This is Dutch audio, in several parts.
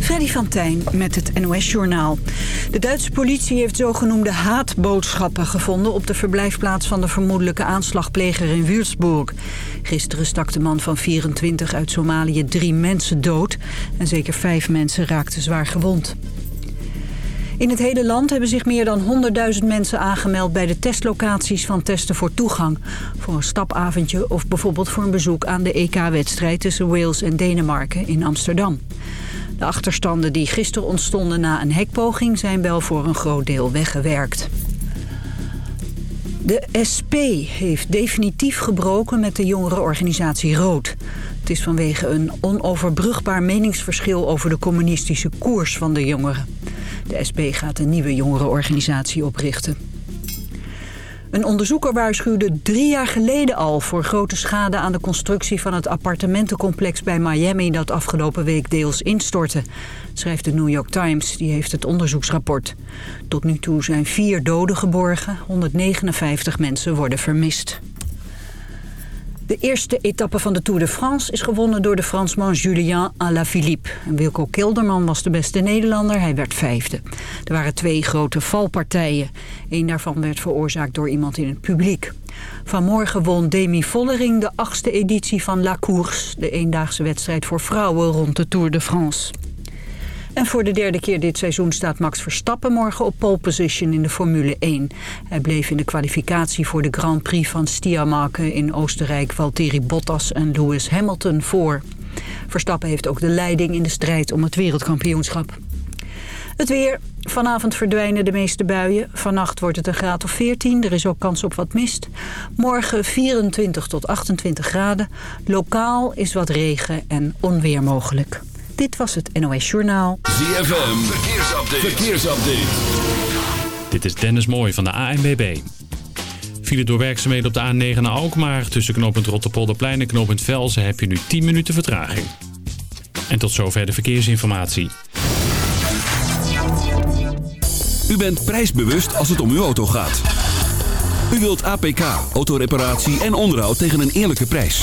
Freddy van Tijn met het NOS-journaal. De Duitse politie heeft zogenoemde haatboodschappen gevonden... op de verblijfplaats van de vermoedelijke aanslagpleger in Würzburg. Gisteren stak de man van 24 uit Somalië drie mensen dood... en zeker vijf mensen raakten zwaar gewond. In het hele land hebben zich meer dan 100.000 mensen aangemeld... bij de testlocaties van Testen voor Toegang. Voor een stapavondje of bijvoorbeeld voor een bezoek aan de EK-wedstrijd... tussen Wales en Denemarken in Amsterdam. De achterstanden die gisteren ontstonden na een hekpoging... zijn wel voor een groot deel weggewerkt. De SP heeft definitief gebroken met de jongerenorganisatie Rood. Het is vanwege een onoverbrugbaar meningsverschil over de communistische koers van de jongeren. De SP gaat een nieuwe jongerenorganisatie oprichten. Een onderzoeker waarschuwde drie jaar geleden al voor grote schade aan de constructie van het appartementencomplex bij Miami dat afgelopen week deels instortte, schrijft de New York Times. Die heeft het onderzoeksrapport. Tot nu toe zijn vier doden geborgen, 159 mensen worden vermist. De eerste etappe van de Tour de France is gewonnen door de Fransman Julien Alaphilippe. Wilco Kilderman was de beste Nederlander, hij werd vijfde. Er waren twee grote valpartijen. Eén daarvan werd veroorzaakt door iemand in het publiek. Vanmorgen won Demi Vollering de achtste editie van La Course... de eendaagse wedstrijd voor vrouwen rond de Tour de France. En voor de derde keer dit seizoen staat Max Verstappen morgen op pole position in de Formule 1. Hij bleef in de kwalificatie voor de Grand Prix van Stiamarke in Oostenrijk Valtteri Bottas en Lewis Hamilton voor. Verstappen heeft ook de leiding in de strijd om het wereldkampioenschap. Het weer. Vanavond verdwijnen de meeste buien. Vannacht wordt het een graad of 14. Er is ook kans op wat mist. Morgen 24 tot 28 graden. Lokaal is wat regen en onweer mogelijk. Dit was het NOS Journaal. ZFM, verkeersupdate. verkeersupdate. Dit is Dennis Mooij van de ANBB. File door werkzaamheden op de A9 naar Alkmaar. Tussen knooppunt Rotterpolderplein en knooppunt Velzen heb je nu 10 minuten vertraging. En tot zover de verkeersinformatie. U bent prijsbewust als het om uw auto gaat. U wilt APK, autoreparatie en onderhoud tegen een eerlijke prijs.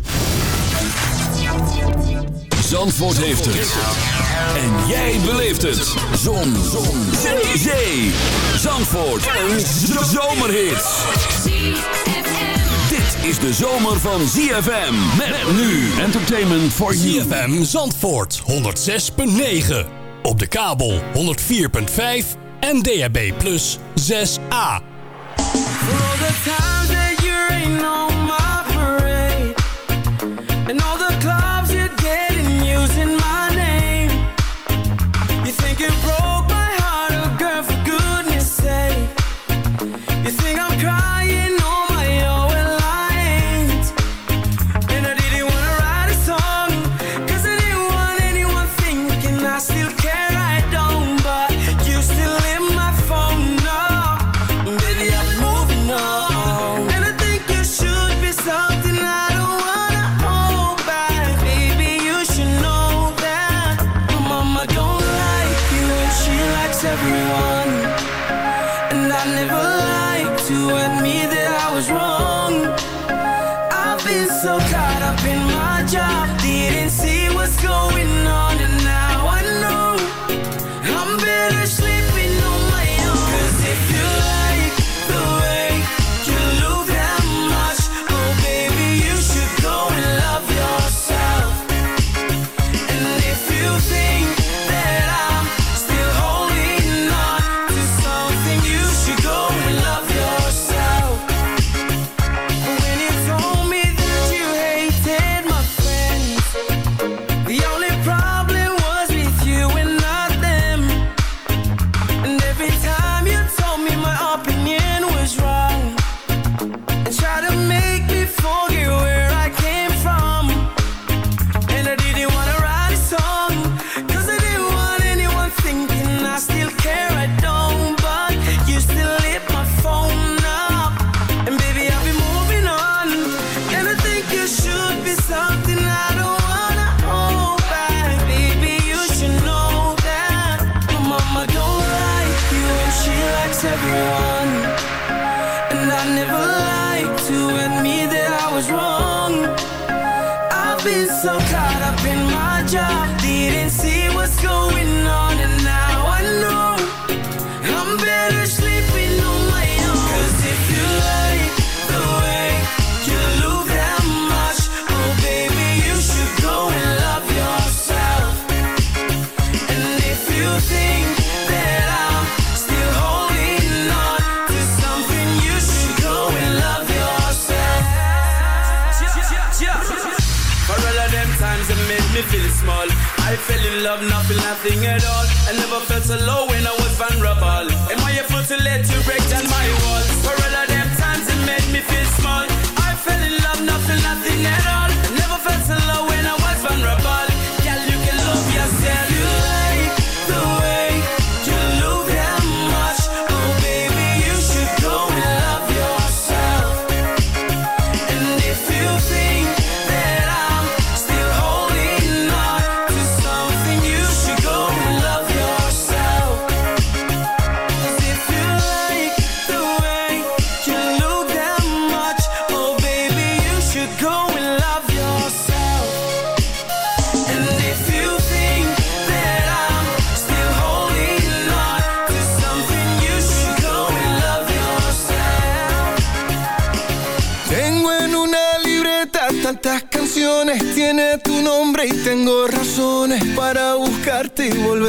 Zandvoort heeft het. En jij beleeft het. Zon. Zon. Zee. Zee. Zandvoort. Een zomerhit. Dit is de zomer van ZFM. Met nu entertainment for you. ZFM Zandvoort 106.9. Op de kabel 104.5 en DHB Plus 6A. And all the me feel small. I fell in love, nothing, nothing at all. I never felt so low when I was vulnerable. Am I a fool to let you break down my walls? For all of them times it made me feel small. I fell in love, nothing, nothing at all. I never felt so low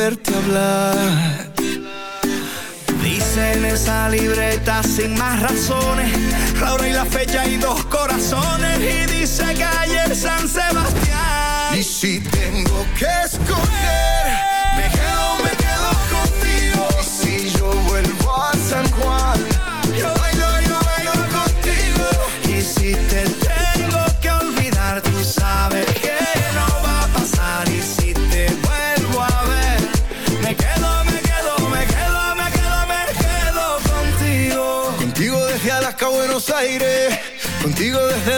volverte hablar. Dice en esa libreta sin más razones, la hora y la fecha y dos corazones. Y dice calle San Sebastián.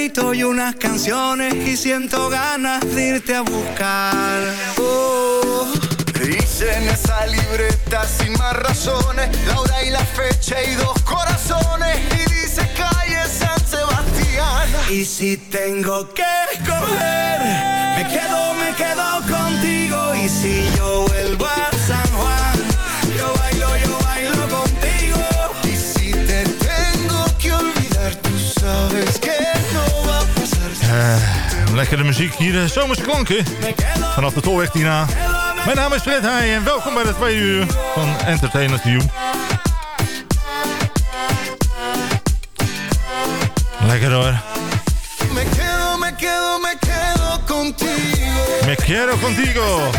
escrito y unas canciones. Y siento ganas de irte a buscar. Oh, dice en esa libreta sin más razones, la hora y la fecha y dos corazones. Y dice calle San Sebastián. Y si tengo que escoger, me quedo, me quedo contigo. Y si yo vuelvo a lekkere muziek hier, eh, zomerse klanken. Vanaf de tolweg hierna. Mijn naam is Fred Heij en welkom bij de tweede uur van Entertainment View. Lekker hoor. Me quedo, me quedo, me quedo contigo. Me quiero contigo.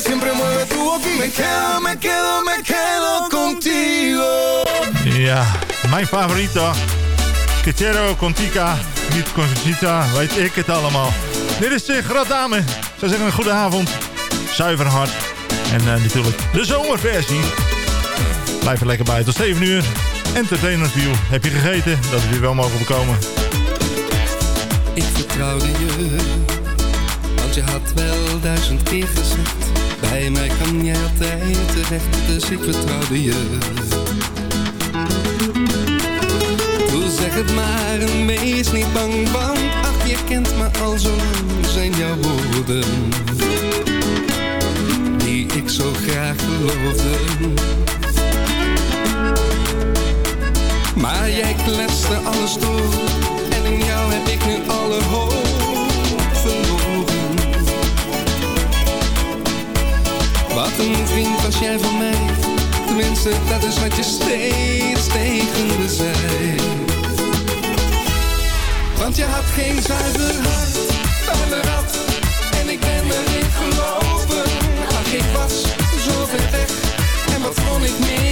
Siempre, siempre mueve tu boquita. Me quedo, me quedo, me quedo contigo. Ja, mijn favoriete. Quiero Contica, niet Conchita, weet ik het allemaal. Dit is uh, Grad Dame. Zou zeggen een goede avond. Zuiver hart. En eh, natuurlijk de zomerversie. Blijf er lekker bij tot 7 uur. Entertainment View. Heb je gegeten? Dat is weer wel mogen bekomen. Ik vertrouwde je, want je had wel duizend keer gezegd. Bij mij kan jij altijd terecht, dus ik vertrouwde je. Doe zeg het maar en wees niet bang, want ach je kent me al zo lang, zijn jouw woorden. Die ik zo graag geloofde. Maar jij kletste alles door En in jou heb ik nu alle hoop Wat een vriend was jij van mij. Tenminste, dat is wat je steeds tegen me zei. Want je had geen zuiver hart Van de rat En ik ben erin gelopen. Ach, ik was zo ver weg. En wat kon ik meer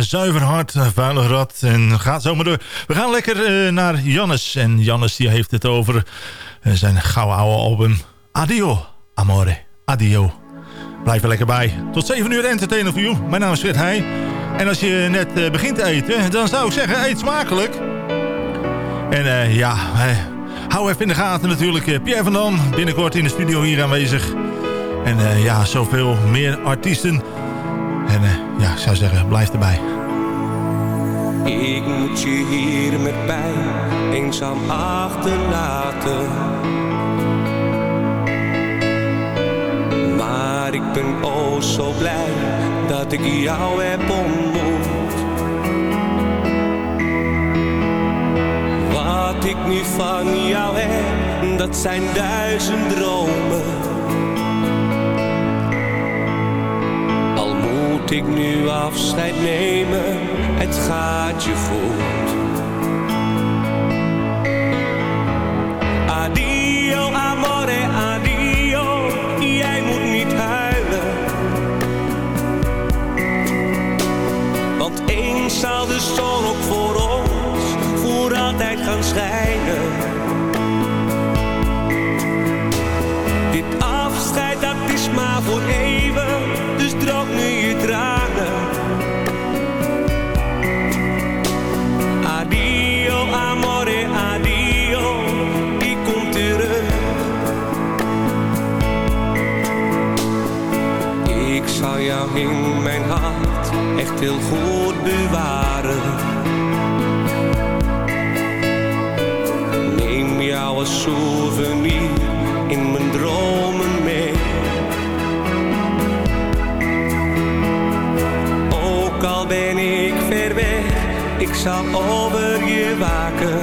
zuiver hart, een vuile rat. En gaat zo maar door. We gaan lekker eh, naar Jannes. En Jannes die heeft het over eh, zijn gouden oude album. Adio, amore. Adio. Blijf er lekker bij. Tot 7 uur entertainer voor you. Mijn naam is Fred Heij. En als je net eh, begint te eten, dan zou ik zeggen, eet smakelijk. En ja, hou even in de gaten natuurlijk. Pierre van Dam, binnenkort in de studio hier aanwezig. En ja, zoveel meer artiesten. En eh, ja, ik zou zeggen, blijf erbij. Ik moet je hier met pijn eenzaam achterlaten. Maar ik ben oh zo blij dat ik jou heb ontmoet. Wat ik nu van jou heb, dat zijn duizend dromen. Ik nu afscheid nemen, het gaat je goed. Adio, amore, adio, jij moet niet huilen. Want eens zal de zon ook voor ons voor altijd gaan schijnen. Heel goed bewaren. Neem jou als souvenir in mijn dromen mee. Ook al ben ik ver weg, ik zal over je waken.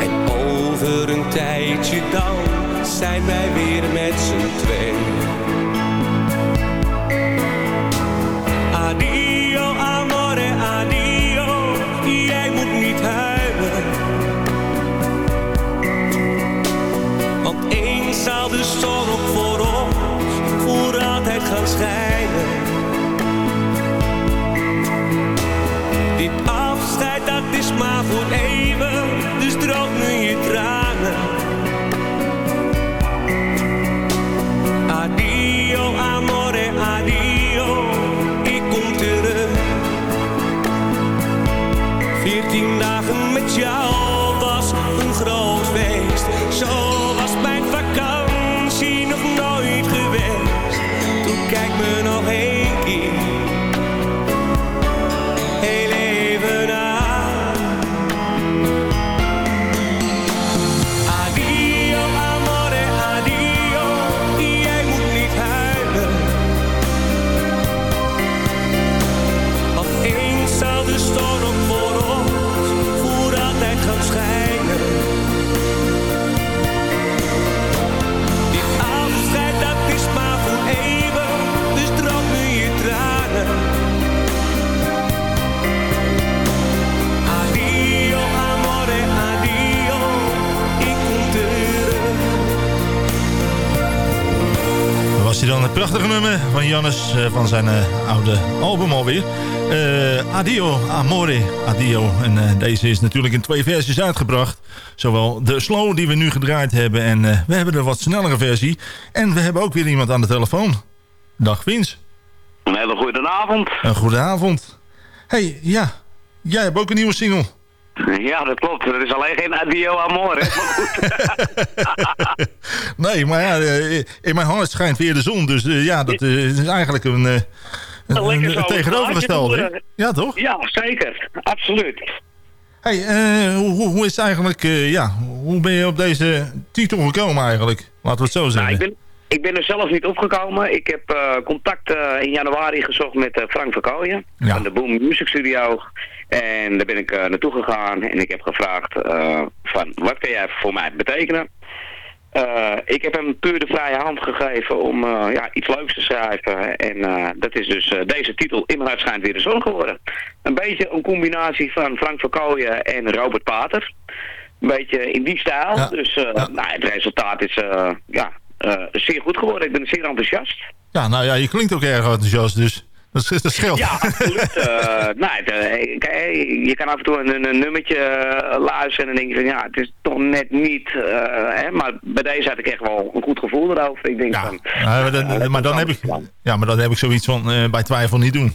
En over een tijdje dan zijn wij weer met z'n twee. zaal dus zon. Prachtige nummer van Jannes eh, van zijn eh, oude album alweer. Eh, Adio, Amore, Adio. En deze is natuurlijk in twee versies uitgebracht. Zowel de slow die we nu gedraaid hebben en we hebben de wat snellere versie. En we hebben ook weer iemand aan de telefoon. Dag Vins. Een hele goede avond. Een goede avond. hey, ja. Jij hebt ook een nieuwe single. Ja, dat klopt. Dat is alleen geen adio amore. Maar goed. Nee, maar ja, eh, in mijn hart schijnt weer de zon. Dus eh, ja, dat eh, is eigenlijk een, een, Een tegenovergestelde. Ja, toch? Ja, zeker. Absoluut. Hey, hoe, hoe is eigenlijk, ja, hoe ben je op deze titel gekomen eigenlijk? Laten we het zo Nou, zeggen. ik ben, ik ben er zelf niet opgekomen. Ik heb eh, contact eh, in januari gezocht met eh, Frank Verkooyen Ja. van de Boom Music Studio. En daar ben ik naartoe gegaan en ik heb gevraagd van wat kan jij voor mij betekenen? Ik heb hem puur de vrije hand gegeven om ja, iets leuks te schrijven. En dat is dus deze titel In mijn hart schijnt weer de zon geworden. Een beetje een combinatie van Frank Verkooyen en Robert Pater. Een beetje in die stijl. Ja. Dus nou, het resultaat is ja, zeer goed geworden. Ik ben zeer enthousiast. Ja, nou ja, je klinkt ook erg enthousiast, dus dat, is- dat scheelt. Ja, absoluut. eh nou, eh, kijk, je kan af en toe een, een nummertje eh, luisteren en dan denk je van ja, het is toch net niet. eh, hè, maar bij deze had ik echt wel een goed gevoel erover. Ik denk Ja, van... maar, dan, eh, maar, dan heb ik, ja, maar dan heb ik zoiets van eh, bij twijfel niet doen.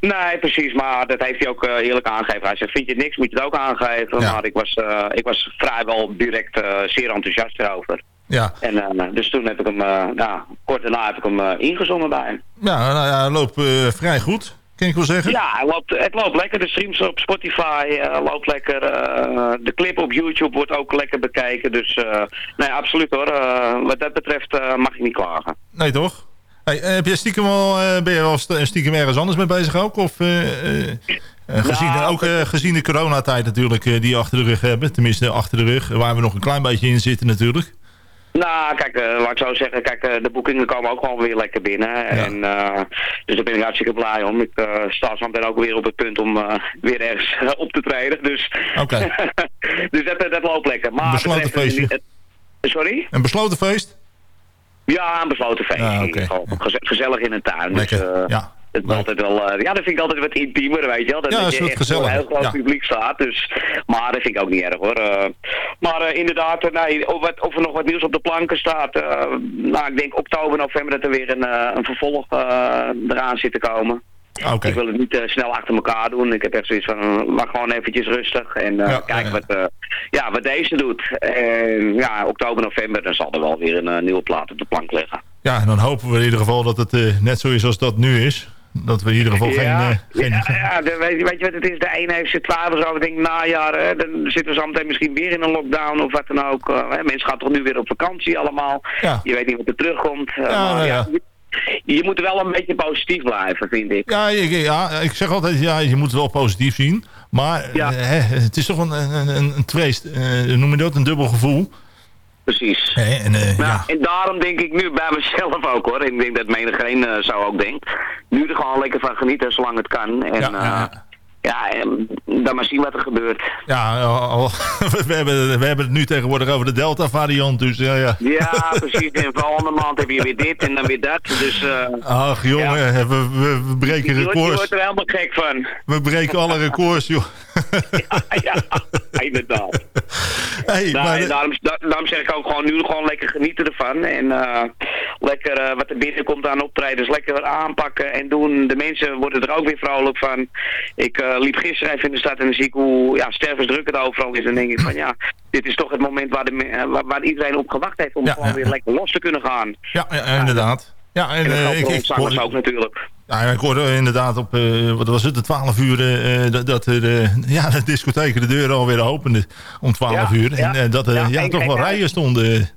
Nee, precies, maar dat heeft hij ook eh, eerlijk aangegeven. Hij zegt, vind je het niks, moet je het ook aangeven. Ja. Maar ik was, eh, ik was vrijwel direct eh, zeer enthousiast erover. Ja, En eh, dus toen heb ik hem, nou, kort daarna heb ik hem ingezongen bij hem. ja nou ja, loopt eh, vrij goed, kan ik wel zeggen. Ja, het loopt, het loopt lekker. De streams op Spotify loopt lekker. de clip op YouTube wordt ook lekker bekeken. Dus nee, absoluut hoor. Wat dat betreft mag je niet klagen. Nee, toch? Hey, heb je stiekem al, ben je wel st- stiekem ergens anders mee bezig ook? Of, gezien, Nou, ook gezien de coronatijd natuurlijk die we achter de rug hebben. Tenminste, achter de rug. Waar we nog een klein beetje in zitten natuurlijk. Nou, kijk, eh, laat ik zo zeggen, kijk, eh, de boekingen komen ook gewoon weer lekker binnen. En, eh, dus daar ben ik hartstikke blij om. Ik uh, sta zo meteen ook weer op het punt om weer ergens op te treden. Dus, Oké. dus dat, dat loopt lekker. Maar Een besloten feestje. Sorry? Een besloten feest? Ja, een besloten feestje. Ah, geze- gezellig in een tuin. Lekker, Dus, eh, ja. Het is altijd wel, eh, ja, dat vind ik altijd wat intiemer, weet je wel. Dat, Ja, dat je echt voor een gezelliger, heel groot ja. publiek staat. Dus, maar dat vind ik ook niet erg hoor. Eh, maar eh, inderdaad, nee, of, wat, of er nog wat nieuws op de planken staat. nou, ik denk oktober, november dat er weer een, een vervolg eraan zit te komen. Ah, Oké. Ik wil het niet snel achter elkaar doen. Ik heb echt zoiets van, maar gewoon eventjes rustig. En Ja, kijken ja, ja. Wat, ja, wat deze doet. En ja, oktober, november, dan zal er wel weer een nieuwe plaat op de plank liggen. Ja, en dan hopen we in ieder geval dat het net zo is als dat nu is. Dat we in ieder geval geen... ja, eh, geen ja, ja, de- weet, weet je wat het is? De een heeft zijn twijfels over. Denkt, najaar, hè, dan zitten we zo meteen misschien weer in een lockdown of wat dan ook. Eh, hè, mensen gaan toch nu weer op vakantie allemaal. Ja. Je weet niet wat er terugkomt. Eh, Ja, maar nou ja. ja, je, moet wel een beetje positief blijven, vind ik. Ja, ik, ja, ik zeg altijd, ja, je moet het wel positief zien. Maar eh, hè, het is toch een, een, een, eh, noem je dat, een dubbel gevoel. Precies. En, eh, Nou, ja. En daarom denk ik nu bij mezelf ook hoor. Ik denk dat menigeen eh zo ook denkt. Nu er gewoon lekker van genieten zolang het kan. En Ja, ja, ja. ja dan maar zien wat er gebeurt. Ja, al- we, hebben, we hebben het nu tegenwoordig over de Delta-variant, dus ja, ja. Ja, precies. En volgende maand heb je weer dit en dan weer dat. Dus eh Ach jongen, we, we, we breken je, wordt- je records. wordt er helemaal gek van. We breken alle records, joh. ja, inderdaad. Hey, Nou, maar, daarom, da- daarom zeg ik ook gewoon nu gewoon lekker genieten ervan. En eh, lekker eh, wat er binnenkomt aan optredens, lekker weer aanpakken en doen. De mensen worden er ook weer vrolijk van. Ik eh, liep gisteren even in de stad en dan zie ik hoe ja, stervensdruk het overal is. En dan denk ik van ja, dit is toch het moment waar, de, waar, waar iedereen op gewacht heeft om Ja, gewoon ja, weer lekker los te kunnen gaan. ja, inderdaad. Ja, en, En dat ik, ik, ook natuurlijk. Ja, ik hoorde inderdaad op, eh, wat was het, de 12 uur, eh, dat, dat eh, ja, de discotheken de deuren alweer openden om 12 Ja, uur. En ja. eh, dat er Ja, toch wel rijen stonden.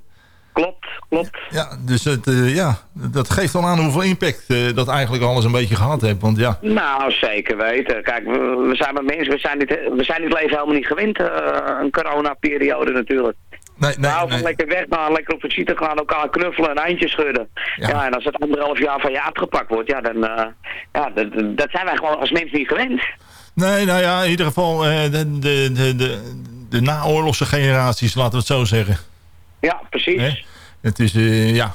Klopt, klopt. Ja, dus het, eh, ja, dat geeft al aan hoeveel impact eh, dat eigenlijk alles een beetje gehad heeft. Want ja, Nou, zeker weten. Kijk, we, we zijn maar mensen, we zijn dit, we zijn dit leven helemaal niet gewend. eh, een coronaperiode natuurlijk. Nee, nee, nou, van nee. lekker weg gaan, lekker op visite gaan, elkaar knuffelen en eindjes schudden. Ja. Ja. en als het anderhalf jaar van je afgepakt wordt, ja, dan, eh, ja, dat, dat zijn wij gewoon als mens niet gewend. Nee, nou ja, in ieder geval eh, de, de, de, de, de naoorlogse generaties, laten we het zo zeggen. Ja, precies. Hè? Het is, eh, ja...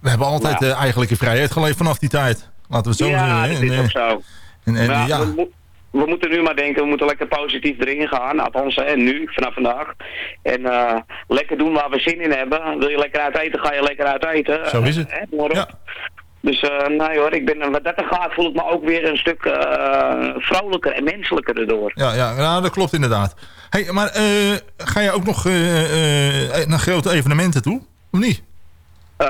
We hebben altijd Nou. eh, eigenlijk in vrijheid geleefd vanaf die tijd. Laten we het zo ja, zeggen. dat hè. is ook zo. en, en, Ja, ja. We, we moeten nu maar denken, we moeten lekker positief erin gaan. Althans, hè, nu, vanaf vandaag. En eh, lekker doen waar we zin in hebben. Wil je lekker uit eten, ga je lekker uit eten. Zo is het. Op. Dus eh nee hoor, ik ben, wat dat er gaat, voel ik me ook weer een stuk eh, vrolijker en menselijker erdoor. Ja, ja nou, dat klopt inderdaad. Hey, maar eh, ga je ook nog naar grote evenementen toe? Of niet? Eh,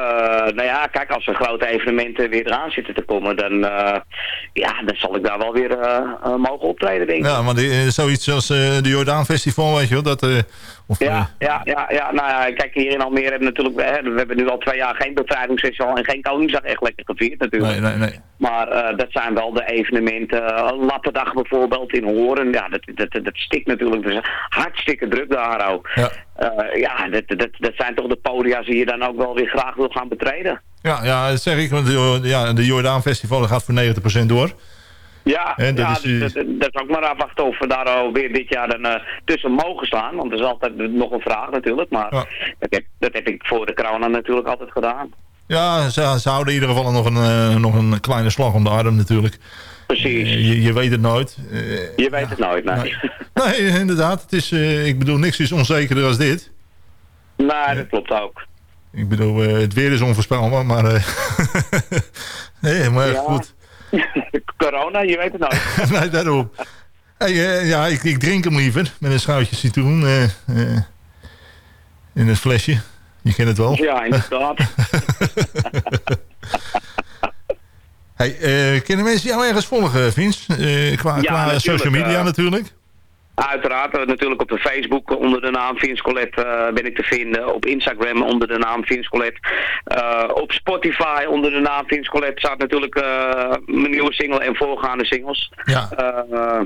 nou ja, kijk, als er grote evenementen weer eraan zitten te komen, dan, eh, ja, dan zal ik daar wel weer eh, mogen optreden, denk ik. Ja, maar zoiets als de Jordaan Festival, weet je wel. Dat, of, eh, Ja, ja, ja, ja, nou ja, kijk, hier in Almere hebben we natuurlijk, we hebben nu al twee jaar geen bevrijdingsfestival en geen Koningsdag echt lekker gevierd natuurlijk. nee, nee, nee. Maar eh, dat zijn wel de evenementen, uh, Lappendag bijvoorbeeld in Horen, ja, dat, dat, dat stikt natuurlijk, dus hartstikke druk daar ook. Ja. Eh, ja, dat, dat, dat zijn toch de podia's die je dan ook wel weer graag wil gaan betreden. Ja, ja, dat zeg ik. Want de, ja, de Jordaan Festival gaat voor 90% door. Ja, Hè, dat ja is, dus dat, dat is ook maar afwachten of we daar alweer dit jaar dan eh, tussen mogen staan. Want dat is altijd nog een vraag natuurlijk. Maar Ja. dat, heb, dat heb ik voor de corona natuurlijk altijd gedaan. Ja, ze, ze houden in ieder geval nog een, eh, nog een kleine slag om de arm natuurlijk. Precies. Eh, je, je weet het nooit. Je weet het nooit, nee. nee, inderdaad. Het is, ik bedoel, niks is onzekerder als dit. Nee, dat klopt ook. Ik bedoel, het weer is onvoorspelbaar, maar... nee, maar Ja. goed. corona, je weet het nooit. nee, daarom. Hey, eh, ja, ik, ik drink hem liever met een schuitje citroen eh, eh, in het flesje. Je kent het wel. Ja, inderdaad. Hey, kunnen mensen jou ergens volgen, Vince? Eh, qua Ja, qua social media natuurlijk. Uiteraard, eh, natuurlijk op de Facebook onder de naam Vince Colette eh, ben ik te vinden. Op Instagram onder de naam Vince Colette. Eh, op Spotify onder de naam Vince Colette staat natuurlijk mijn nieuwe single en voorgaande singles. Ja.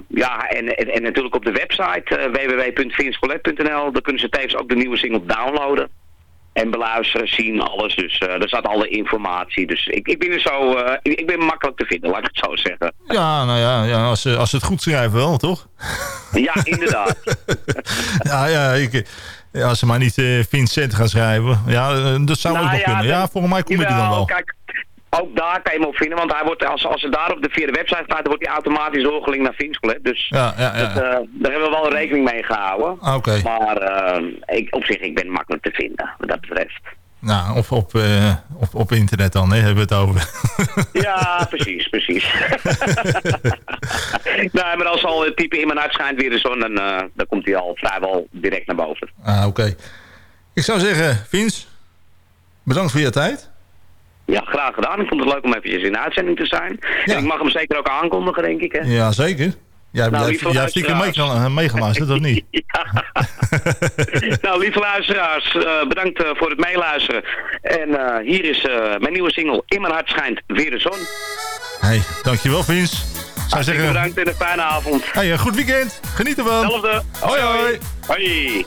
Ja, en, en, en natuurlijk op de website www.vincecolette.nl. Daar kunnen ze tevens ook de nieuwe single downloaden. En beluisteren, zien, alles. Dus eh daar staat alle informatie. Dus ik, ik ben er zo, eh, ik, ik ben makkelijk te vinden, laat ik het zo zeggen. Ja, nou ja, ja als, ze- als ze het goed schrijven wel, toch? Ja, inderdaad. ja, ja, ik, ja, als ze maar niet eh Vincent gaan schrijven. Ja, dat zou Nou ook nog ja, kunnen. Ja, volgens mij kom ik er dan wel. Kijk, ook daar kan je hem op vinden, want hij wordt, als, als het daar op de via de website staat, dan wordt hij automatisch doorgelinkt naar Vinscolet. Dus Ja, ja, ja. dat, eh, daar hebben we wel rekening mee gehouden. Ah, Oké. Maar eh, ik, op zich, ik ben makkelijk te vinden, wat dat betreft. Nou, of op, eh, op, op internet dan, hè, hebben we het over. Ja, precies, precies. nou, maar als al het type in mijn uitschijnt weer de zon, dan, dan komt hij al vrijwel direct naar boven. ah, oké. Ik zou zeggen, Vince, bedankt voor je tijd. Ja, graag gedaan. Ik vond het leuk om eventjes in de uitzending te zijn. En ik mag hem zeker ook aankondigen, denk ik. Hè? Ja, zeker. Jij, Nou, jij, hebt stiekem meegeluisterd, of niet? nou, lieve luisteraars, eh, bedankt eh, voor het meeluisteren. En eh, hier is eh, mijn nieuwe single In mijn hart schijnt weer de zon. Hey, dankjewel Vince. Ik zou zeggen, bedankt en een fijne avond. hey, een goed weekend. Geniet ervan. Hetzelfde. Hoi, hoi. Hoi.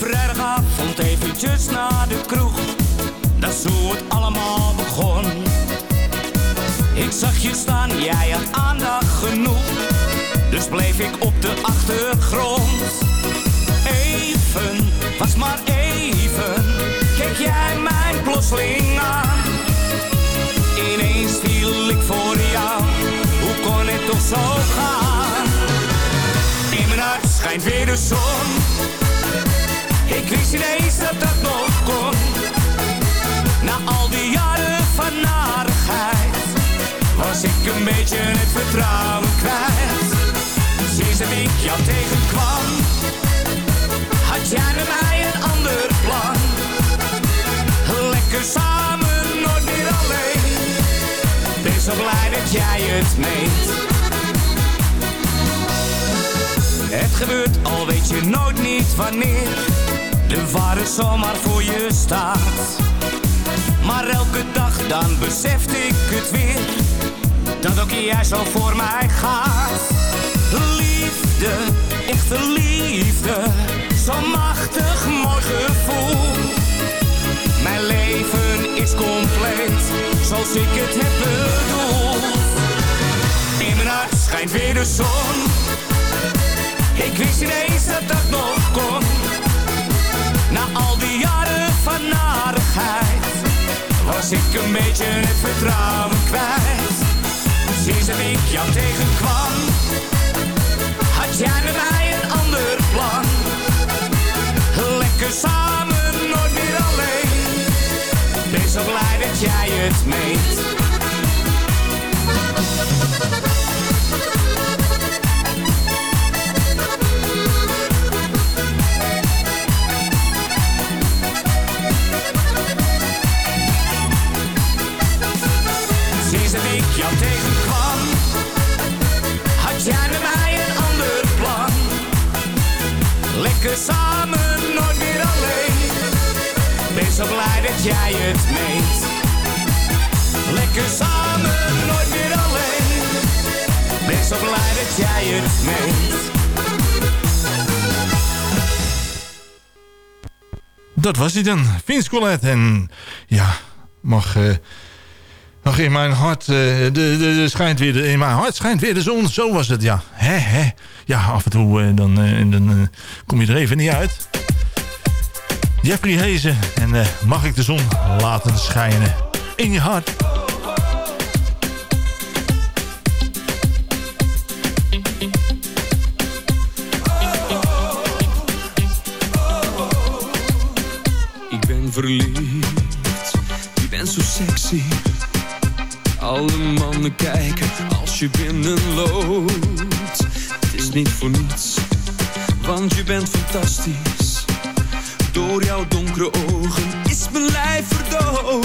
Vrijdagavond eventjes naar de kroeg. Dat is hoe het allemaal begon. Ik zag je staan, jij had aandacht genoeg. Dus bleef ik op de achtergrond. Even, was maar even. Keek jij mij plotseling aan. Ineens viel ik voor jou. Hoe kon het toch zo gaan? In mijn hart schijnt weer de zon. Ik wist ineens dat dat nog kon. Na al die jaren van narigheid was ik een beetje het vertrouwen kwijt. Sinds dat ik jou tegenkwam, had jij met mij een ander plan. Lekker samen, nooit meer alleen. Ben zo blij dat jij het meent. Het gebeurt al, weet je nooit niet wanneer de ware zomaar voor je staat. Maar elke dag dan besefte ik het weer, dat ook jij zo voor mij gaat. Liefde, echte liefde, zo'n machtig mooi gevoel. Mijn leven is compleet, zoals ik het heb bedoeld. In mijn hart schijnt weer de zon. wist ineens dat narigheid was ik een beetje het vertrouwen kwijt. Sinds dat ik jou tegenkwam, had jij met mij een ander plan. Lekker samen, nooit meer alleen. Ben zo blij dat jij het meent. Jou tegenkwam, had jij met mij een ander plan. Lekker samen, nooit meer alleen. Ben zo blij dat jij het meent. Lekker samen, nooit meer alleen. Ben zo blij dat jij het meent. Dat was hij dan. Vince Colette. En ja, mag... eh, mag in mijn hart... eh, de, de, schijnt weer de, in mijn hart schijnt weer de zon. Zo was het, ja. Hè, hè. Ja, af en toe eh, dan, eh, dan kom je er even niet uit. Jeffrey Hezen. En mag ik de zon laten schijnen in je hart. Kijken als je binnenloopt. Het is niet voor niets, want je bent fantastisch. Door jouw donkere ogen is mijn lijf verdoofd.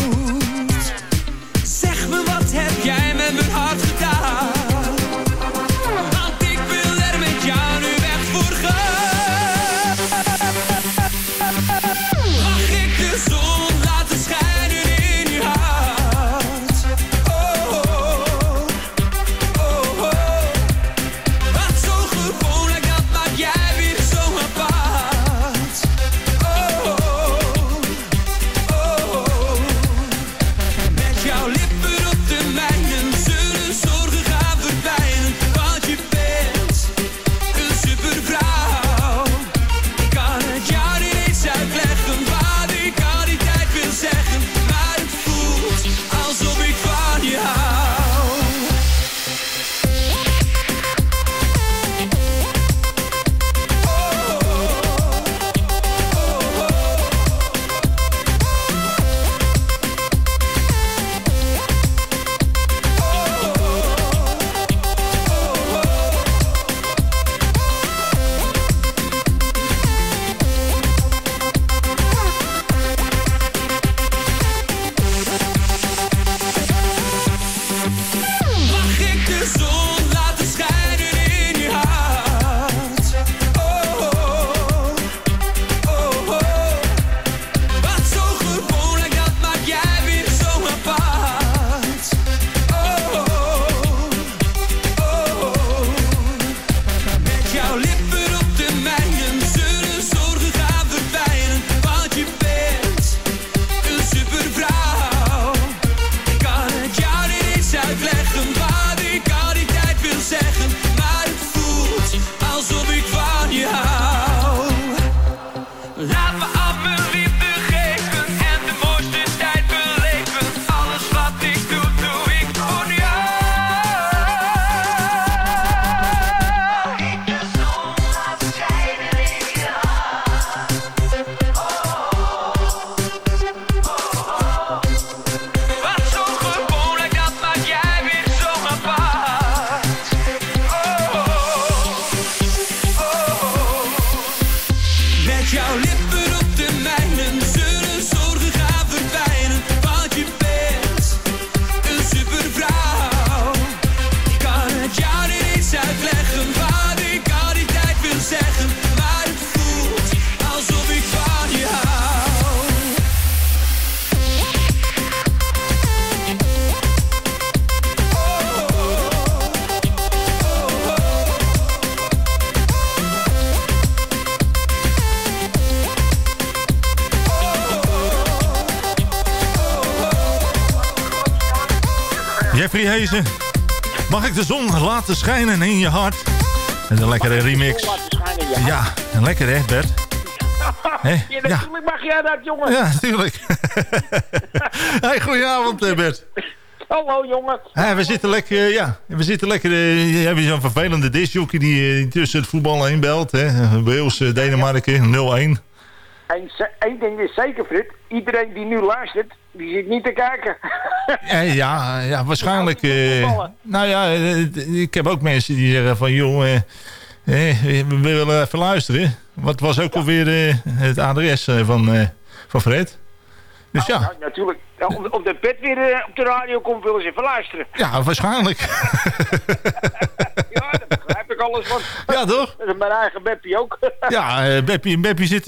Laten schijnen in je hart? Dat is een lekkere remix. Ja, lekker hè, Bert? Hè? Ja, natuurlijk mag jij dat, jongen. Ja, natuurlijk. hey, goedenavond, eh, Bert. Hallo, jongen. Hey, we zitten lekker, ja, we zitten lekker. eh, je hebt zo'n vervelende disjockey die, eh, tussen het voetbal heen belt. Hè? Wales, eh, Denemarken, 0-1. En één ding is zeker, Frit. Iedereen die nu luistert, die zit niet te kijken. Eh, ja, ja, waarschijnlijk. eh, nou ja, eh, ik heb ook mensen die zeggen van... joh, eh, we willen even luisteren. Wat was ook alweer het adres van, van Fred? Dus ja, Nou, natuurlijk. Om, om de bed weer op de radio komt, willen ze even luisteren. ja, waarschijnlijk. Ja, dat begrijp ik alles van. Ja, toch? Dat is mijn eigen Beppie ook. Ja, Beppie, Beppie zit,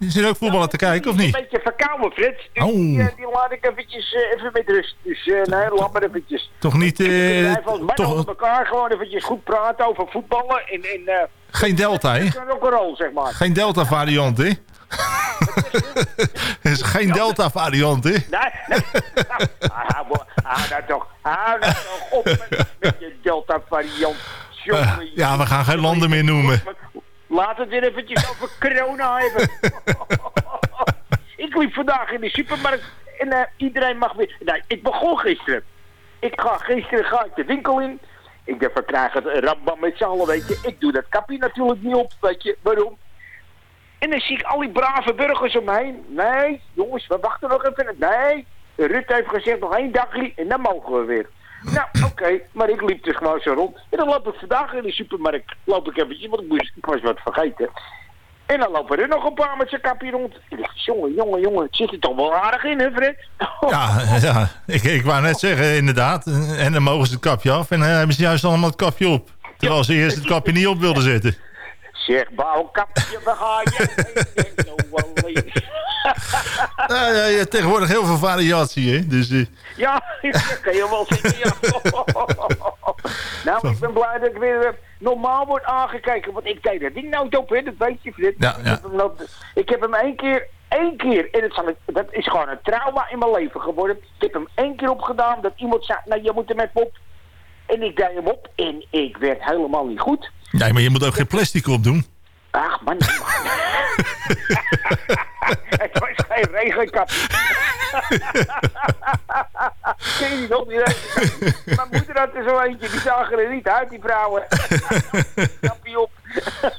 eh, zit ook voetballen te kijken, of Een niet? beetje verkouden, Frits. Dus Oh. die, eh, die laat ik eventjes eh, even met rust. Dus eh, nee, laat maar eventjes. Toch niet... mannen toch, met elkaar gewoon eventjes goed praten over voetballen. En, en eh geen Delta, hè? ook een rol, zeg maar. Geen Delta variant, hè? Het is geen Delta variant, hè? Nee, nee. Ah, hou, nou toch, hou nou toch op met, met je Delta variant. Jongen, ja, we gaan geen landen meer noemen. We het weer eventjes over corona hebben. ik liep vandaag in de supermarkt en eh, iedereen mag weer... Nee, ik begon gisteren. Ik ga gisteren ga ik de winkel in. Ik dacht, we krijgen het rambam met z'n allen, weet je. Ik doe dat kapje natuurlijk niet op, weet je. Waarom? En dan zie ik al die brave burgers om me heen. Nee, jongens, we wachten nog even. Nee, Rutte heeft gezegd nog één dagje en dan mogen we weer. Nou, oké, maar ik liep dus gewoon zo rond. En dan loop ik vandaag in de supermarkt, loop ik eventjes, want ik, moest, ik was wat vergeten. En dan lopen er nog een paar met zijn kapje rond. Ik dacht, jongen, jongen, jongen, het zit er toch wel aardig in, hè Fred? Ja, ja. Ik, ik wou net zeggen, inderdaad. En dan mogen ze het kapje af en dan hebben ze juist allemaal het kapje op. Terwijl ze eerst het kapje niet op wilden zetten. Zeg, bouwkapje, we gaan je. Nou, ja, je hebt tegenwoordig heel veel variatie, hè? Dus, eh, Ja, dat kan je wel zeggen, ja. nou, ik ben blij dat ik weer eh, normaal word aangekeken. Want ik deed dat ding nou op, hè, dat weet je. Ja, Ik, ja. heb hem nog- ik heb hem één keer, één keer, en het zal, ik- dat is gewoon een trauma in mijn leven geworden. Ik heb hem één keer opgedaan, dat iemand zei, nou, je moet hem even op. En ik deed hem op en ik werd helemaal niet goed. nee, maar je moet ook geen plastic op doen. Ach, man. het was geen regenkap. Ken je nog, die regenkap? Mijn moeder had er zo eentje, die zagen er niet uit, die vrouwen. Kapje op.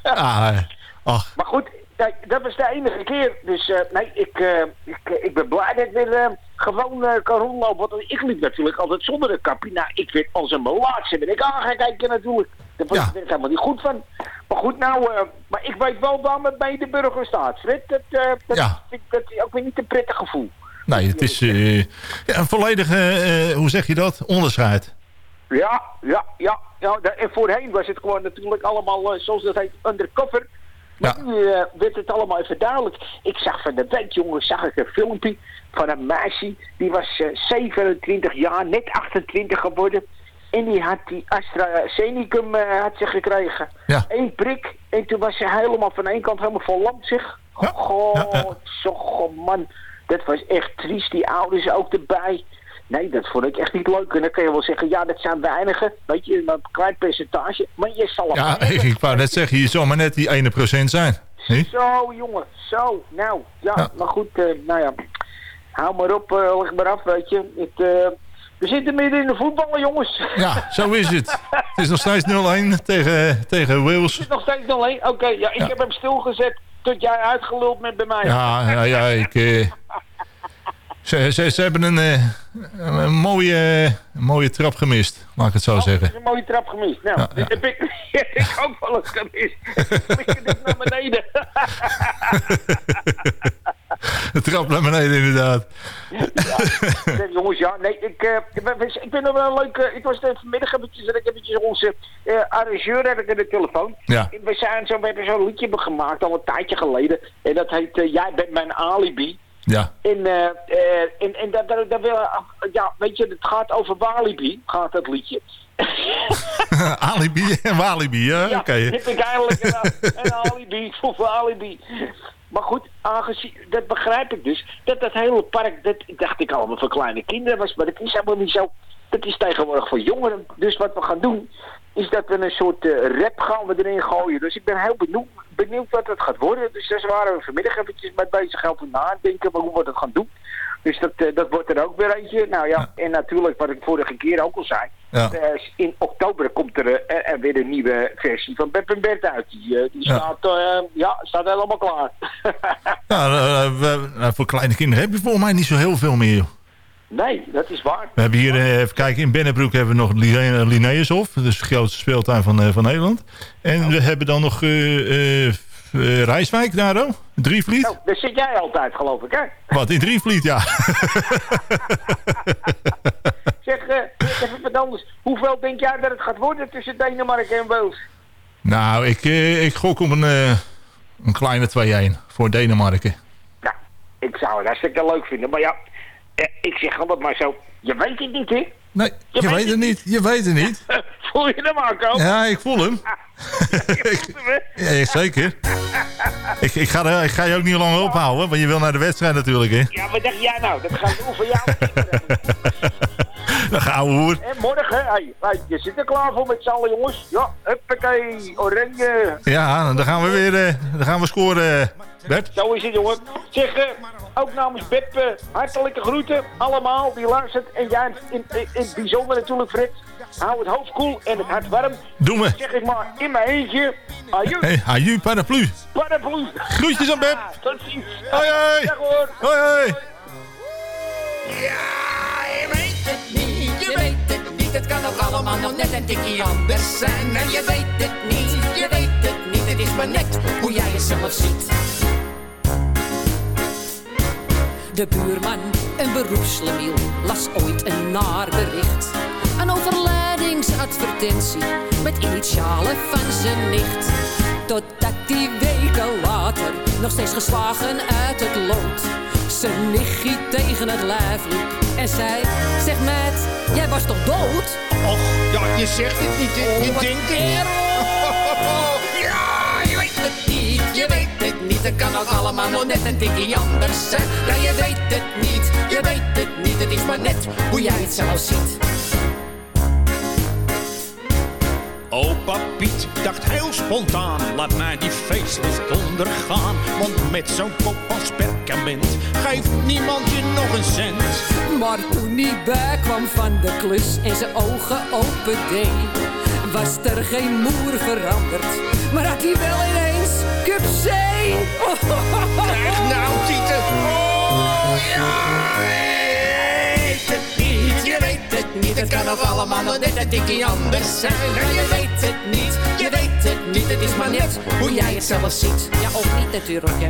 Ah, ach, Maar goed, nee, dat was de enige keer. Dus eh, nee, ik, eh, ik, eh, ik ben blij dat ik weer gewoon kan rondlopen. Want ik liep natuurlijk altijd zonder een kapje. Nou, ik werd als een melaatse ben ik aangekeken natuurlijk. Daar word ik helemaal niet goed van. Maar goed, nou, eh, maar ik weet wel waar mijn medeburger staat. Fred, dat, eh, dat, Ja. vind ik- dat is ook weer niet een prettig gevoel. nee, het is eh, ja, een volledige, hoe zeg je dat? Onderscheid. Ja, ja, ja. ja da- en voorheen was het gewoon natuurlijk allemaal, zoals dat heet, undercover. Maar nu werd het allemaal even duidelijk. Ik zag van de week, jongen, zag ik een filmpje van een meisje. Die was eh, 27 jaar, net 28 geworden. En die had die AstraZenicum eh, had ze gekregen. Ja. Eén prik. En toen was ze helemaal van één kant helemaal verlamd, zeg. God, zo, god, man. Dat was echt triest. Die ouders ook erbij. Nee, dat vond ik echt niet leuk. En dan kun je wel zeggen, ja, dat zijn weinigen. Weet je, een klein percentage. Maar je zal Ja, het hebben. ik wou net zeggen, je zal maar net die ene procent zijn. Zo, jongen. Zo. Nou, ja. Maar goed, eh, nou ja. Hou maar op, eh, leg maar af, weet je. Het, we zitten midden in de voetballen, jongens. Ja, zo is het. Het is nog steeds 0-1 tegen, tegen Wales. Het is nog steeds 0-1. Oké, ja, ik heb hem stilgezet tot jij uitgeluld bent bij mij. Ja, ja, ja, ik... eh, ze, ze, ze hebben een, eh, een mooie, een mooie trap gemist, laat ik het zo Dat zeggen. een mooie trap gemist. Nou, Ja, ja. dit heb ik, ik ook wel eens gemist. Ik lig naar beneden. De trap naar beneden, inderdaad. Zeg, jongens, ja, nee, ik, eh, ik, ben, nog wel een leuke... Ik was vanmiddag eventjes, ik eventjes onze eh arrangeur heb ik in de telefoon. Ja. We, zijn zo, we hebben zo'n liedje gemaakt al een tijdje geleden. En dat heet Jij bent mijn alibi. Ja. En, eh, eh, en, en dat, dat, dat wil, ja, weet je, het gaat over Walibi, gaat dat liedje. Alibi en Walibi, ja, Ja, oké. heb ik eigenlijk een, een alibi voor alibi. Maar goed, aangezien, dat begrijp ik dus. Dat dat hele park, dat dacht ik allemaal voor kleine kinderen was. Maar dat is helemaal niet zo. Dat is tegenwoordig voor jongeren. Dus wat we gaan doen, is dat we een soort eh, rap gaan we erin gooien. Dus ik ben heel benieuwd benieuwd wat het gaat worden. Dus daar waren we vanmiddag eventjes mee bezig helpen nadenken hoe we dat gaan doen. Dus dat, eh, dat wordt er ook weer eentje. Nou ja, en natuurlijk wat ik vorige keer ook al zei. Ja. eh, in oktober komt er, er weer een nieuwe versie van Beb en Bert uit. Die, die Ja. staat, eh, ja, staat helemaal klaar. Ja, voor kleine kinderen heb je volgens mij niet zo heel veel meer. Nee, dat is waar. We hebben hier, eh, even kijken, in Bennebroek hebben we nog Linnaeushof. Dus de grootste speeltuin van, eh, van Nederland. En we hebben dan nog eh, Rijswijk daar ook. Drievliet. Nou, daar zit jij altijd, geloof ik, hè? Wat, in Drievliet, ja. Zeg, eh, even wat anders. Hoeveel denk jij dat het gaat worden tussen Denemarken en Wales? nou, ik, ik gok op een, een kleine 2-1 voor Denemarken. Ik zou het hartstikke leuk vinden, maar ja, ik zeg altijd maar zo. Je weet het niet, hè? Nee, je, weet het niet. Je weet het niet. Voel je hem Koop? Ja, ik voel hem. Ja, zeker. Ik, ik, ga, er- ik ga je ook niet lang ophouden, want je wil naar de wedstrijd natuurlijk, hè. Ja, wat dacht jij nou? Dat gaat doen voor jou. Dan gaan we hoer. En morgen, hey, hey, je zit er klaar voor met z'n allen, jongens. Ja, huppakee, oranje. Ja, dan gaan we weer eh, dan gaan we scoren, eh, Bert. Zo is het, jongen. Zeg, eh, ook namens Beb, eh, hartelijke groeten. Allemaal die luistert. En jij in, in, in het bijzonder natuurlijk, Fred. Hou het hoofd koel en het hart warm. Doen we. Zeg ik maar in mijn eentje. Aju. Hey, aju, paraplu. Paraplu. Groetjes aan Beb. Tot ziens. Hoi, hoi. Dag hoor. Hoi, hoi. Je weet het niet, je weet het niet. Het kan ook allemaal nog net een tikje anders zijn. En je weet het niet, je weet het niet. Het is maar net hoe jij jezelf ziet. De buurman, een beroepslemiel, las ooit een naar bericht. Een overlijdingsadvertentie met initialen van zijn nicht. Totdat die weken later nog steeds geslagen uit het lood. Zijn nichtje tegen het lijf liep en zei, zeg meid, jij was toch dood? Och, ja, je zegt het niet, je, je denkt het. Het kan ook allemaal nog net een tikje anders zijn. Ja, je weet het niet, je weet het niet. Het is maar net hoe jij het zelf ziet. Opa Piet dacht heel spontaan, laat mij die feestjes ondergaan. Want met zo'n kop als perkament geeft niemand je nog een cent. Maar toen hij bijkwam van de klus en zijn ogen open deed, was er geen moer veranderd. Maar had hij wel ineens cup C. Krijg nou, Tieten. Oh, ja, weet het niet, je weet het niet. Het kan ook allemaal nog net een tikje anders zijn. Maar je weet het niet, je weet het niet. Het is maar net hoe jij het zelf ziet. Ja, of niet natuurlijk, hè.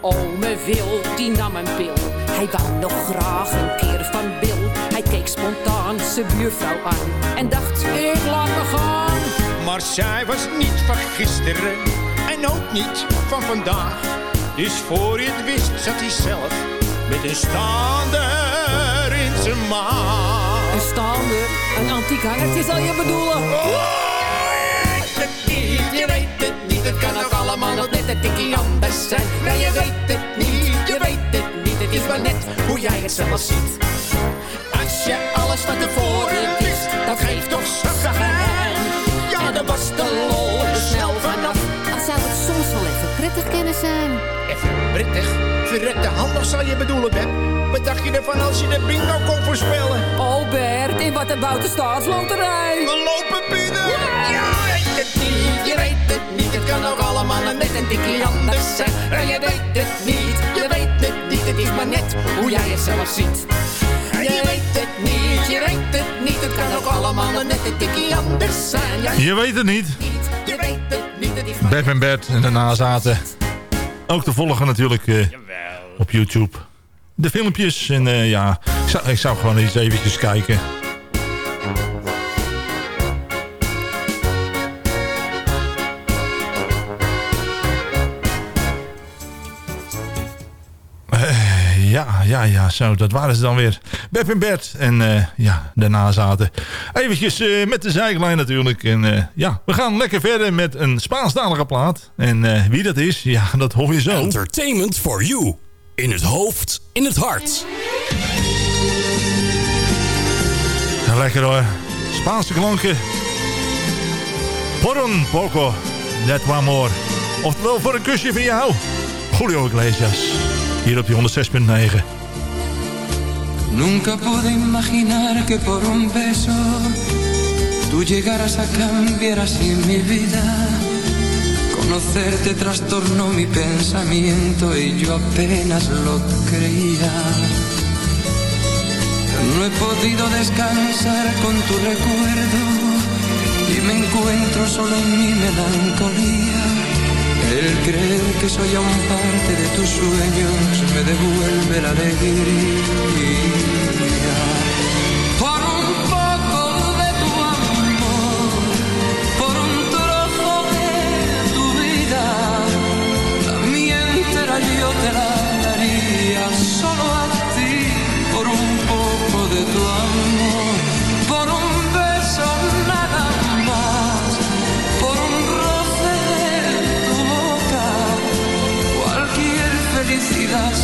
Ome Wil, die nam een pil. Hij wou nog graag een keer van Bill. Spontaan zijn buurvrouw aan en dacht, ik laat me gaan. Maar zij was niet van gisteren en ook niet van vandaag. Dus voor je het wist zat hij zelf met een staander in zijn maag. Een staander, een antiek hangertje zal je bedoelen. het niet, je weet het niet. Het kan ook allemaal nog net een tikje anders zijn. Nee, je weet het niet, je weet het niet. Het is maar net hoe jij het zelf ziet. Als je alles van tevoren wist, dat geeft toch zagrijn. Ja, dan was de lol er snel vanaf. Dan zou het soms wel even prettig kunnen zijn. Even prettig, verrekte handig zal je bedoelen, Beb. Wat dacht je ervan als je de bingo kon voorspellen? Oh Bert, in wat een buiten staatsloterij. We lopen binnen! Ja, weet het niet, je weet het niet. Het kan ook allemaal net een tikje anders zijn. Ja, je weet het niet, je weet het niet. Het is maar net hoe jij het zelf ziet. Je weet het niet, je weet het niet. Het kan ook allemaal net een tikje anders zijn. Ja, Je weet het niet. je weet het niet. Het is maar Beb en Bert en daarna zaten. Ook te volgen natuurlijk eh, op YouTube. De filmpjes en eh, ja, ik zou, ik zou gewoon eens eventjes kijken. Ja, ja, ja, zo, dat waren ze dan weer. Beb en Bert en eh, ja, daarna zaten. Eventjes eh, met de zijklijn natuurlijk. En eh, ja, we gaan lekker verder met een Spaanstalige plaat. En wie dat is, ja, dat hoor je zo. Entertainment for you. In het hoofd, in het hart. Lekker hoor. Spaanse klanken. Por un poco That One More. Oftewel voor een kusje van jou. Julio Iglesias. Hier op die 106.9. Nunca pude imaginar que por un beso tú llegaras a cambiar así mi vida. Conocerte trastornó mi pensamiento y yo apenas lo creía. No he podido descansar con tu recuerdo y me encuentro solo en mi melancolía. El creer que soy aún parte de tus sueños me devuelve la alegría. Por un poco de tu amor, por un trozo de tu vida, la mía entera yo te la daría solo a ti, por un poco de tu amor,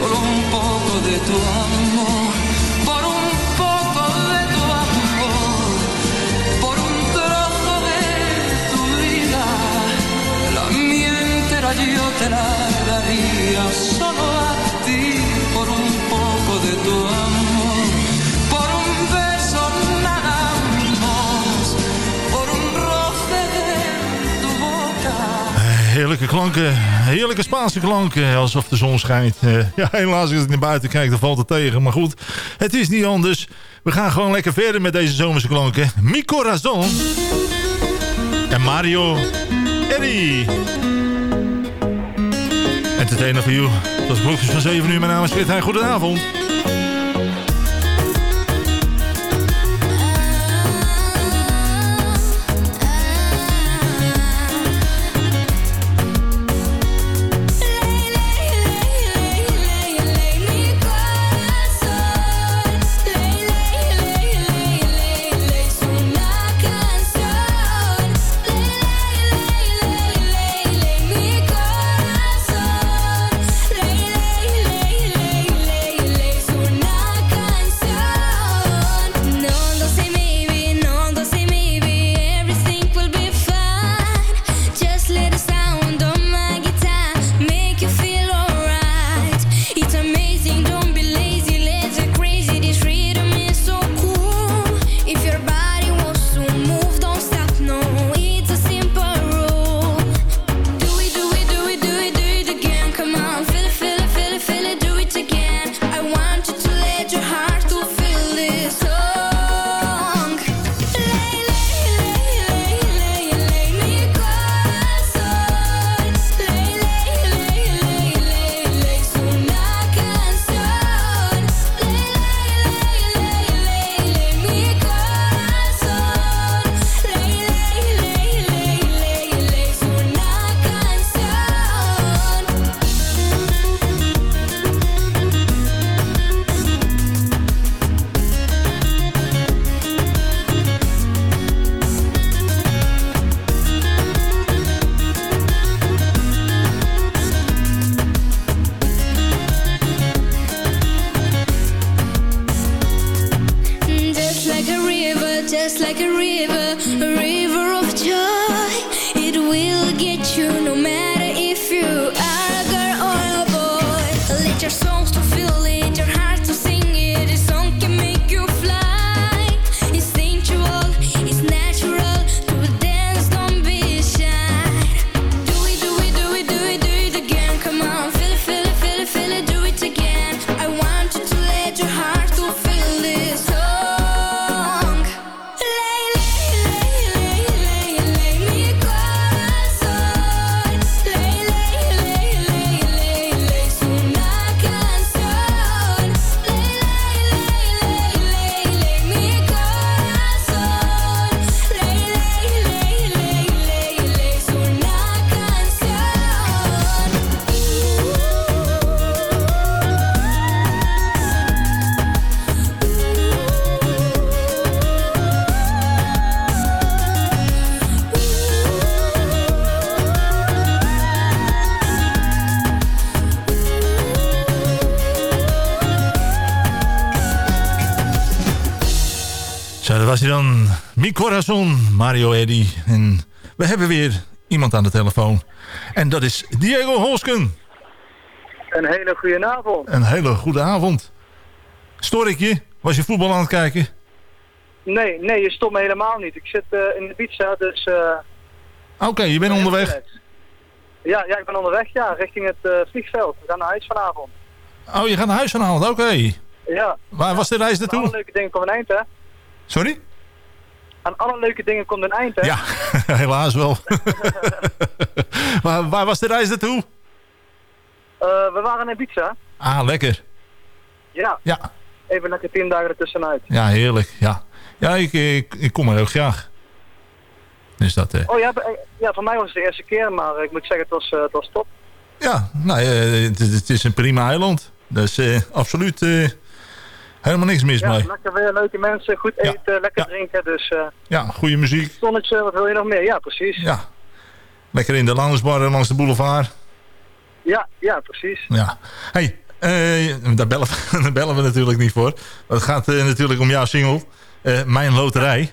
solo un poco de tu amor, por un poco de tu amor, por un trozo de tu vida, la mía entera yo te la daría solo a ti, por un poco de tu amor, Heerlijke klanken, heerlijke Spaanse klanken, alsof de zon schijnt. Eh, ja, helaas als ik naar buiten kijk, dan valt het tegen. Maar goed, het is niet anders. We gaan gewoon lekker verder met deze zomerse klanken. Mi Corazon en Mario Eddy. Entertainer voor you. Tot de klokjes van 7 uur. Mijn naam is Frit. Goedenavond. Mi Corazon, Mario Eddy. En we hebben weer iemand aan de telefoon. En dat is Diego Holsken. Een hele goede avond. Een hele goede avond. Stoor ik je? Was je voetbal aan het kijken? Nee, nee, je stopt me helemaal niet. Ik zit eh, in de pizza, dus... eh, Oké, je bent onderweg. ja, ja, ik ben onderweg, ja, richting het eh, vliegveld. We gaan naar huis vanavond. Oh, je gaat naar huis vanavond, oké. Ja. Waar was de reis naartoe? alle leuke dingen komt een eind, hè? Sorry? Aan alle leuke dingen komt een eind, hè? Ja, helaas wel. waar, waar was de reis naartoe? Eh, we waren in Ibiza. Ah, lekker. Ja. Ja. Even lekker tien dagen ertussenuit. Ja, heerlijk. Ja, ja ik, ik, ik kom er heel graag. Dus dat... eh, Oh ja, ja, voor mij was het de eerste keer, maar ik moet zeggen, het was, eh, het was top. Ja, nou, het, het is een prima eiland. Dus absoluut helemaal niks mis Ja, mee. lekker weer, leuke mensen, goed eten, lekker drinken. Dus eh Ja, goede muziek. zonnetje, wat wil je nog meer? Ja, precies. Ja. Lekker in de loungebar en langs de boulevard. Ja, ja, precies. Ja. hey, eh, daar, bellen, we- daar bellen we natuurlijk niet voor. Het gaat eh, natuurlijk om jouw single. eh, Mijn Loterij.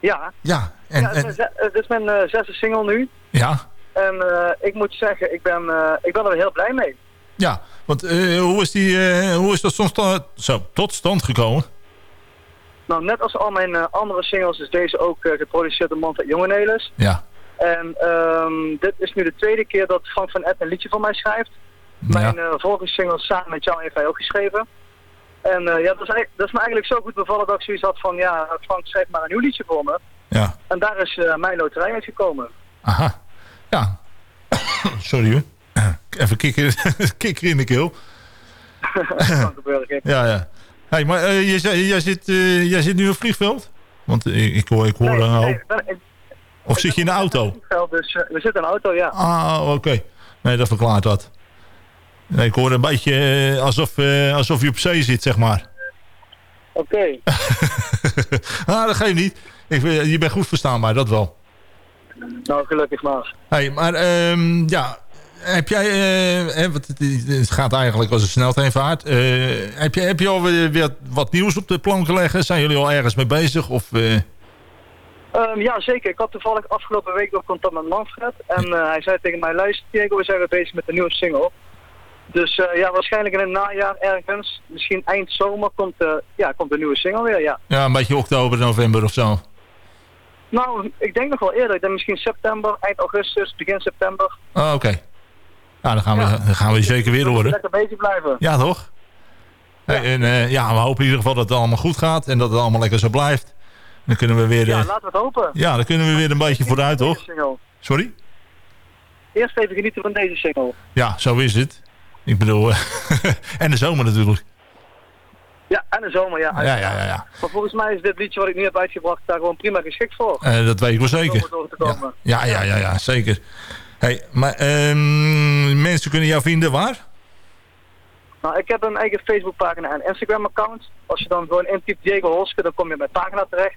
Ja. Ja, en, ja, het, is, mijn ze- het is mijn eh, zesde single nu. ja, En eh, ik moet zeggen, ik ben, eh, ik ben er heel blij mee. ja. Want eh, hoe, is die, eh, hoe is dat tot stand, zo, tot stand gekomen? Nou, net als al mijn eh, andere singles is deze ook geproduceerd door Manfred Jongenelis. Ja. En ehm, dit is nu de tweede keer dat Frank van Etten een liedje voor mij schrijft. Mijn eh, vorige single samen met jou heeft hij ook geschreven. En ja, dat is, dat is me eigenlijk zo goed bevallen dat ik zoiets had van, ja, Frank schrijf maar een nieuw liedje voor me. Ja. En daar is mijn loterij uitgekomen. Aha. Ja. Sorry hoor. Even kikker, kikker in de keel. kan gebeuren, gek. Ja, ja. Hey, maar eh, jij, zit, eh, jij zit nu op het vliegveld? Want eh, ik hoor, ik hoor een hoop. Nee, ik ben- ik- Of zit je in de auto? Dus eh, we zitten in een auto, ja. Ah, oké. Nee, dat verklaart dat. Nee, ik hoor een beetje eh, alsof, eh, alsof je op zee zit, zeg maar. Oké. ah, dat geeft niet. Ik, eh, je bent goed verstaanbaar, dat wel. Nou, gelukkig maar. Hey, maar ehm, ja, heb jij, eh, want het, gaat eigenlijk als een sneltreinvaart. Eh, heb, je, heb je al weer, wat nieuws op de plank leggen? Zijn jullie al ergens mee bezig? Of, eh, Ehm, ja, zeker. Ik had toevallig afgelopen week nog contact met Manfred. En eh, hij zei tegen mij, luister Diego, we zijn weer bezig met een nieuwe single. Dus ja, waarschijnlijk in het najaar ergens, misschien eind zomer, komt, eh, ja, komt een nieuwe single weer, ja. ja, een beetje oktober, november of zo? Nou, ik denk nog wel eerder. Ik denk misschien september, eind augustus, begin september. Oh, oké. Nou, dan gaan, we, dan gaan we je zeker weer horen. Lekker bezig blijven. Ja, toch? Hey, en eh, ja, we hopen in ieder geval dat het allemaal goed gaat en dat het allemaal lekker zo blijft. Dan kunnen we weer... Ja, eh, laten we het hopen. ja, dan kunnen we weer een beetje vooruit, toch? Sorry? Eerst even genieten van deze single. Ja, zo is het. Ik bedoel, eh, en de zomer natuurlijk. Ja, en de zomer, ja. Ja, ja, ja. ja. Maar volgens mij is dit liedje wat ik nu heb uitgebracht daar gewoon prima geschikt voor. Dat weet ik wel zeker. er door te komen. Ja, ja, ja, ja zeker. Hey, maar ehm, mensen kunnen jou vinden waar? Nou, ik heb een eigen Facebookpagina en Instagram-account. Als je dan gewoon intypt Diego Holske, dan kom je op mijn pagina terecht.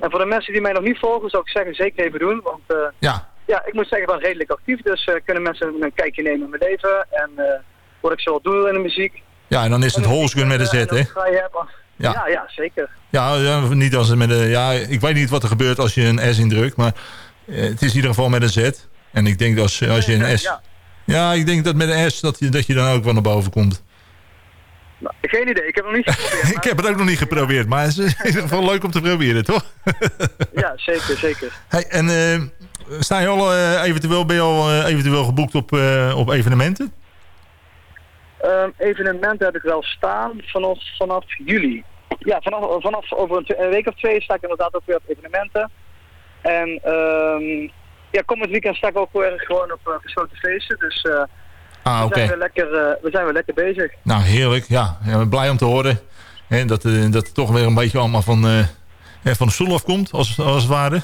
En voor de mensen die mij nog niet volgen, zou ik zeggen zeker even doen. Want eh, Ja. ja, ik moet zeggen, ik ben redelijk actief. Dus eh, kunnen mensen een kijkje nemen in mijn leven. En eh, wat ik zo doe in de muziek. Ja, en dan is het Holsgun met een Z, hè? Ja. Ja. ja, zeker. Ja, ja, niet als het met een... Ja, ik weet niet wat er gebeurt als je een S indrukt, maar het is in ieder geval met een Z. En ik denk dat als, als je een S... Ja. Ja, ik denk dat met een S dat je, dat je dan ook wel naar boven komt. Nou, geen idee, ik heb nog niet geprobeerd. ik heb het ook nog niet geprobeerd, maar het is in ieder geval leuk om te proberen, toch? Ja, zeker, zeker. Hey, en eh, sta je al eh, eventueel, ben je al eh, eventueel geboekt op, op evenementen? Ehm, evenementen heb ik wel staan vanaf, vanaf juli. Ja, vanaf, vanaf over een, week of twee sta ik inderdaad ook weer op evenementen. En ehm ja, komend weekend sta ik ook weer gewoon op uh, gesloten feesten. Dus eh, Ah, we, zijn weer lekker, eh, we zijn weer lekker bezig. Nou, heerlijk. Ja, ja blij om te horen. Hè, dat, eh, dat het toch weer een beetje allemaal van, eh, eh, van de stoel afkomt, als, als het ware.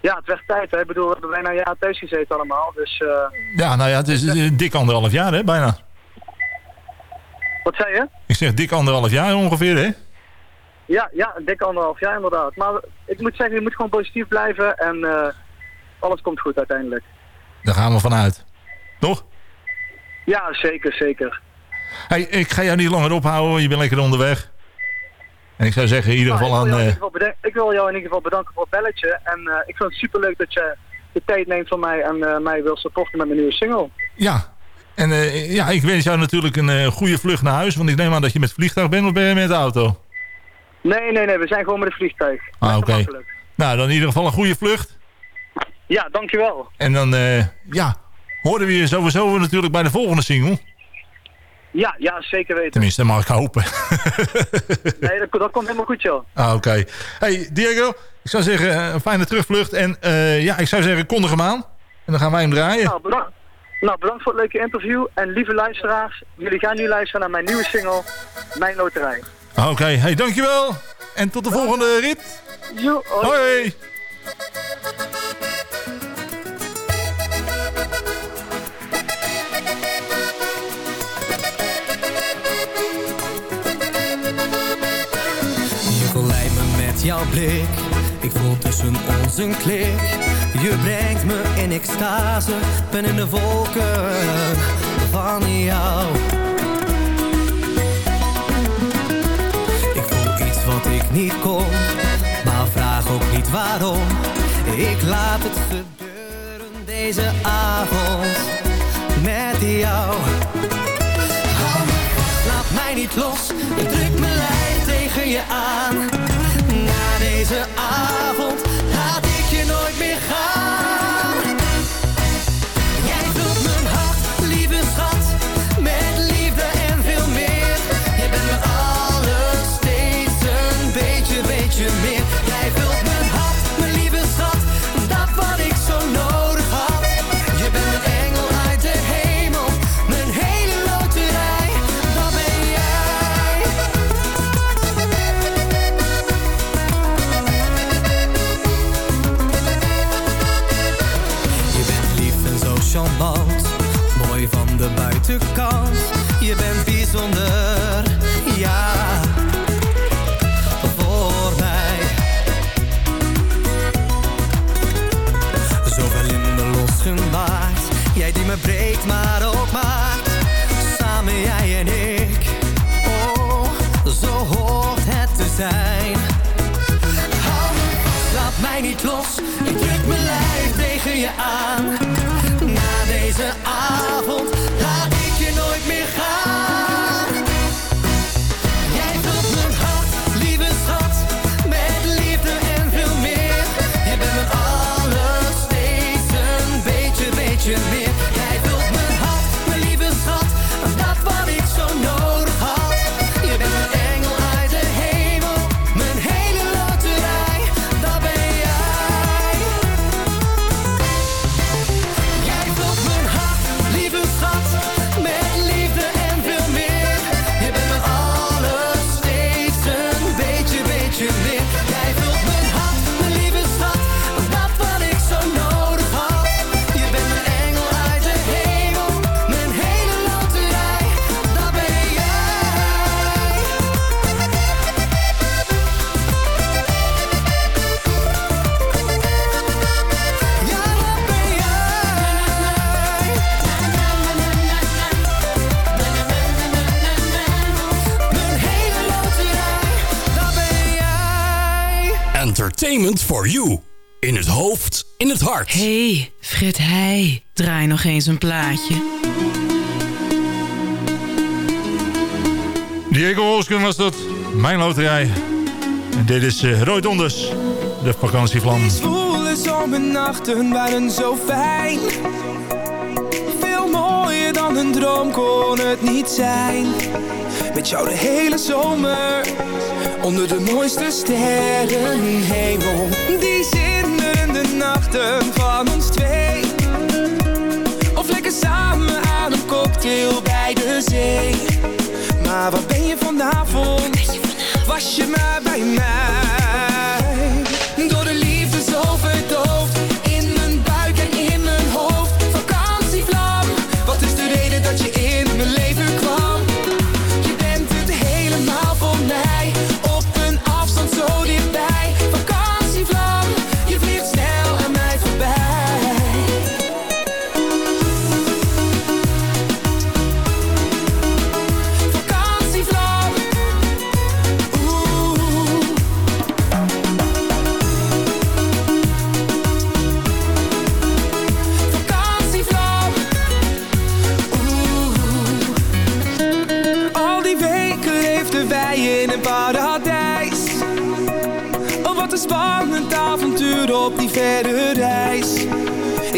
Ja, het werd tijd. Hè. Ik bedoel, we hebben bijna een jaar thuis gezeten allemaal. Dus eh, Ja, nou ja, het is eh, dik anderhalf jaar, hè, bijna. wat zei je? Ik zeg dik anderhalf jaar ongeveer, hè? Ja, ja, een dikke anderhalf jaar inderdaad. Maar ik moet zeggen, je moet gewoon positief blijven en eh, alles komt goed uiteindelijk. Daar gaan we vanuit. Toch? Ja, zeker, zeker. Hey, ik ga jou niet langer ophouden, je bent lekker onderweg. En ik zou zeggen in ieder Nou, geval ik, aan... in eh, ieder geval beden- ik wil jou in ieder geval bedanken voor het belletje. En eh, ik vind het superleuk dat je de tijd neemt van mij en eh, mij wil supporten met mijn nieuwe single. ja. En ja, ik wens jou natuurlijk een goede vlucht naar huis. Want ik neem aan dat je met vliegtuig bent of ben je met de auto? Nee, nee, nee, we zijn gewoon met een vliegtuig. Ah, oké. Nou, dan in ieder geval een goede vlucht. Ja, dankjewel. En dan, eh, ja, horen we je sowieso natuurlijk bij de volgende single. Ja, ja, zeker weten. Tenminste, mag ik hopen. Nee, dat, dat komt helemaal goed, joh. ah, oké. Hey, Diego, ik zou zeggen, eh, een fijne terugvlucht. En eh, ja, ik zou zeggen, kondig hem aan. En dan gaan wij hem draaien. Nou, bedankt. Nou, bedankt voor het leuke interview. En lieve luisteraars, jullie gaan nu luisteren naar mijn nieuwe single, Mijn Loterij. Ah, Oké, hey, dankjewel. En tot de volgende rit. Jo, hoi. Hoi. Jouw blik. Ik voel tussen ons een klik. Je brengt me in extase. Ben in de wolken van jou. Ik voel iets wat ik niet kon. Maar vraag ook niet waarom. Ik laat het gebeuren deze avond. Met jou. Laat mij niet los. Je drukt mijn lijf tegen je aan. Deze avond Entertainment for you. In het hoofd, in het hart. hey, Fred Heij, draai nog eens een plaatje. Diego Olsken was dat. Mijn loterij. En dit is eh, Roy Donders. De vakantievlam. Zwoele zomernachten waren zo fijn. Veel mooier dan een droom kon het niet zijn. Met jou de hele zomer. Onder de mooiste sterrenhemel. Die zinderende nachten van ons twee. Of lekker samen aan een cocktail bij de zee. Maar waar ben je vanavond? Was je maar bij mij?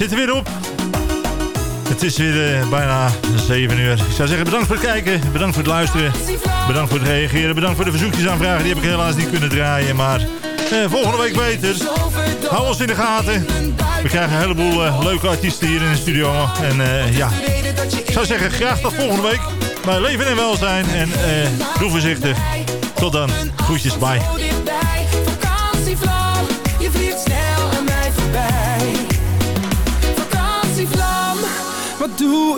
Zit er weer op. Het is weer eh, bijna 7 uur. Ik zou zeggen bedankt voor het kijken, bedankt voor het luisteren. Bedankt voor het reageren, bedankt voor de verzoekjes aanvragen. Die heb ik helaas niet kunnen draaien, maar eh, volgende week beter. Hou ons in de gaten. We krijgen een heleboel eh, leuke artiesten hier in de studio. En ja, ik zou zeggen graag tot volgende week. Bij Leven en Welzijn. En doe voorzichtig. Tot dan. Groetjes, bye.